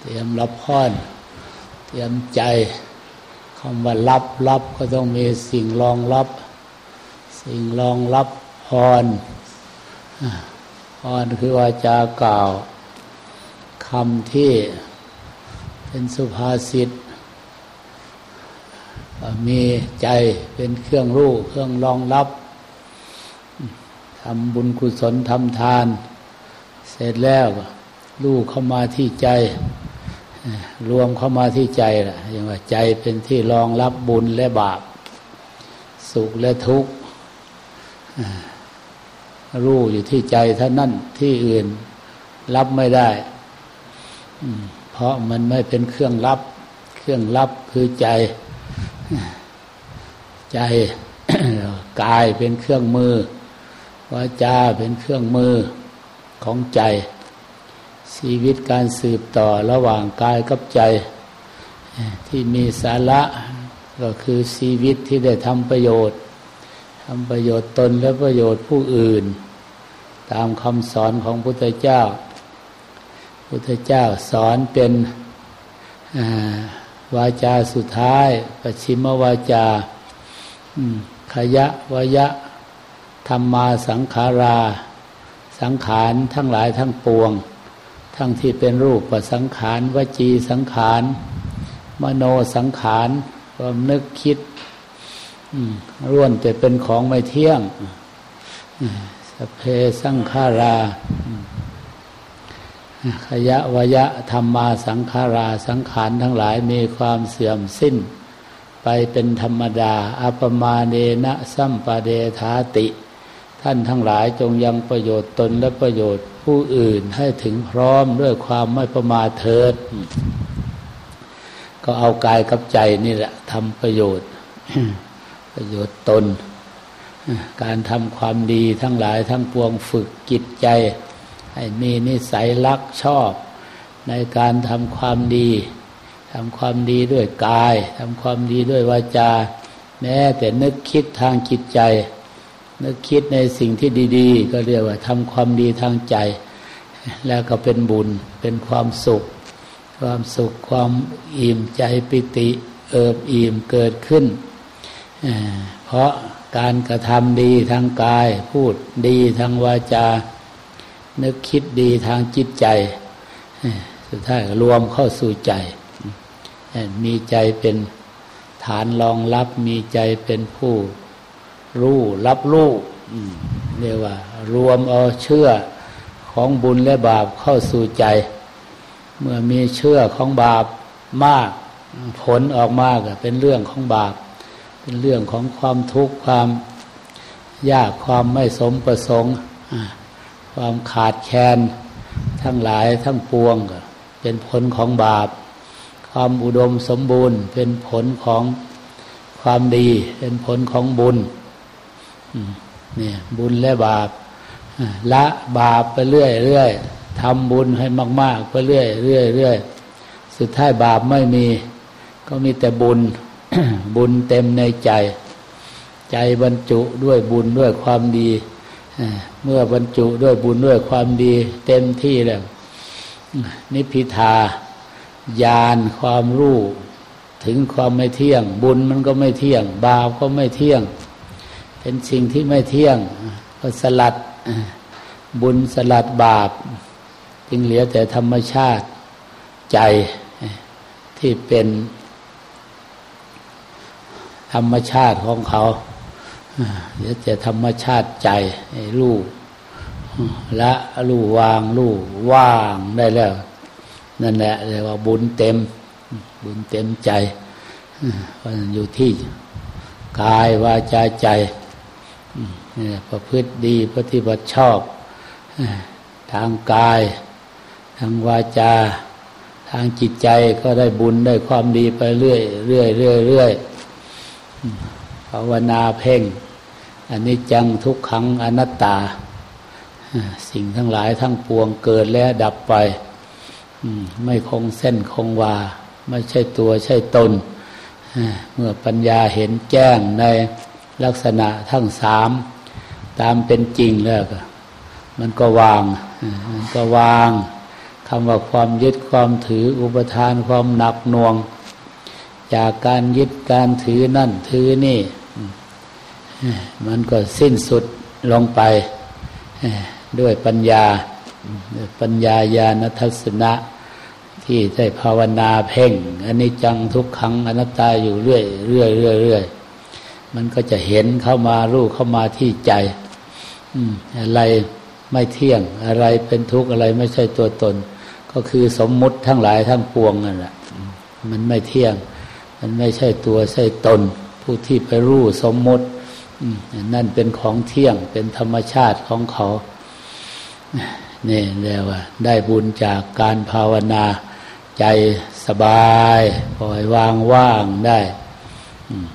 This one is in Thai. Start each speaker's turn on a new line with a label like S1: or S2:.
S1: เตรียมรับพรเตรียมใจคำว่ารับรับก็ต้องมีสิ่งรองรับ สิ่งรองรับพรพรคือวาจากล่าวคำที่เป็นสุภาษิตมีใจเป็นเครื่องรู้เครื่องรองรับทำบุญกุศลทำทาน เสร็จแล้ว รู้เข้ามาที่ใจ รวมเข้ามาที่ใจล่ะอย่างว่าใจเป็นที่รองรับบุญและบาป สุขและทุกข์รู้อยู่ที่ใจเท่านั้นที่อื่นรับไม่ได้ เพราะมันไม่เป็นเครื่องรับ เครื่องรับคือใจ ใจกายเป็นเครื่องมือวาจาเป็นเครื่องมือของใจ ชีวิตการสืบต่อระหว่างกายกับใจ ที่มีสาระก็คือชีวิตที่ได้ทำประโยชน์ทำประโยชน์ตนและประโยชน์ผู้อื่น ตามคำสอนของพุทธเจ้า พุทธเจ้าสอนเป็นวาจาสุดท้ายปชิมวาจาขยะวยะธรรมาสังขารา สังขารทั้งหลายทั้งปวง ทั้งที่เป็นรูปประสังขารวจีสังขาร มโนสังขารความนึกคิดร่วนแต่เป็นของไม่เที่ยงสเพสังขาราขยะวยะธรรมาสังขาราสังขารทั้งหลายมีความเสื่อมสิ้น ไปเป็นธรรมดาอัปมาเนนะสัมปเดธาติ ท่านทั้งหลายจงยังประโยชน์ตนและประโยชน์ ผู้อื่นให้ถึงพร้อมด้วยความไม่ประมาทเถิด ก็เอากายกับใจนี่แหละทำประโยชน์ ประโยชน์ตน การทำความดีทั้งหลายทั้งปวงฝึกจิตใจ ให้มีนิสัยรักชอบ ในการทำความดีทำความดีด้วยกายทำความดีด้วยวาจา แม้แต่นึกคิดทางจิตใจนึกคิดในสิ่งที่ดี ๆ ก็เรียกว่าทำความดีทางใจ แล้วก็เป็นบุญเป็นความสุข ความสุขความอิ่มใจปิติเอิบอิ่มเกิดขึ้น เพราะการกระทำดีทางกายพูดดีทางวาจา นึกคิดดีทางจิตใจ สุดท้ายรวมเข้าสู่ใจ มีใจเป็นฐานรองรับมีใจเป็นผู้รู้รับรู้เรียกว่ารวมเอาเชื่อ ของบุญและบาปเข้าสู่ใจ เมื่อมีเชื่อของบาปมาก ผลออกมากเป็นเรื่องของบาป เป็นเรื่องของความทุกข์ความยากความไม่สมประสงค์ ความขาดแคลนทั้งหลายทั้งปวง เป็นผลของบาป ความอุดมสมบูรณ์เป็นผลของความดี เป็นผลของบุญเนี่ยบุญและบาป ละบาปไปเรื่อยเรื่อยทำบุญให้มาก ๆ ไปเรื่อยเรื่อยเรื่อยสุดท้ายบาปไม่มี ก็มีแต่บุญ บุญเต็มในใจ ใจบรรจุด้วยบุญด้วยความดีเมื่อบรรจุด้วยบุญด้วยความดี เต็มที่แล้ว นิพิทายานความรู้ถึงความไม่เที่ยง บุญมันก็ไม่เที่ยง บาปก็ไม่เที่ยง เป็นสิ่งที่ไม่เที่ยง ก็สลัด บุญสลัดบาป จึงเหลือแต่ธรรมชาติใจที่เป็นธรรมชาติของเขาเดี๋ยวจะธรรมชาติใจรู้ละรู้วางรู้ว่างได้แล้ว นั่นแหละเรียกว่าบุญเต็ม บุญเต็มใจมันอยู่ที่กายวาจาใจ นี่ประพฤติดีปฏิบัติชอบ ทางกาย ทางวาจา ทางจิตใจก็ได้บุญได้ความดีไปเรื่อยเรื่อยเรื่อยเรื่อยภาวนาเพ่ง อันนี้จังทุกขังอนัตตา สิ่งทั้งหลายทั้งปวงเกิดแล้วดับไป ไม่คงเส้นคงวา ไม่ใช่ตัวใช่ตน เมื่อปัญญาเห็นแจ้งใน ลักษณะทั้งสามตามเป็นจริงแล้วก็มันก็วาง มันก็วางคำว่าความยึดความถืออุปทานความหนักหน่วง จากการยึดการถือนั่นถือนี่ มันก็สิ้นสุดลงไป ด้วยปัญญา ปัญญาญาณทัศนะ ที่ได้ภาวนาเพ่งอันนี้จังทุกครั้งอนัตตาอยู่เรื่อยเรื่อยเรื่อยเรื่อย มันก็จะเห็นเข้ามารู้เข้ามาที่ใจอะไรไม่เที่ยง อะไรเป็นทุกข์อะไรไม่ใช่ตัวตน ก็คือสมมุติทั้งหลายทั้งปวงนั่นแหละมันไม่เที่ยง มันไม่ใช่ตัวใช่ตน ผู้ที่ไปรู้สมมุตินั่นเป็นของเที่ยงเป็นธรรมชาติของเขานี่เรียกว่า ได้บุญจากการภาวนา ใจสบายปล่อยวางว่างได้อืม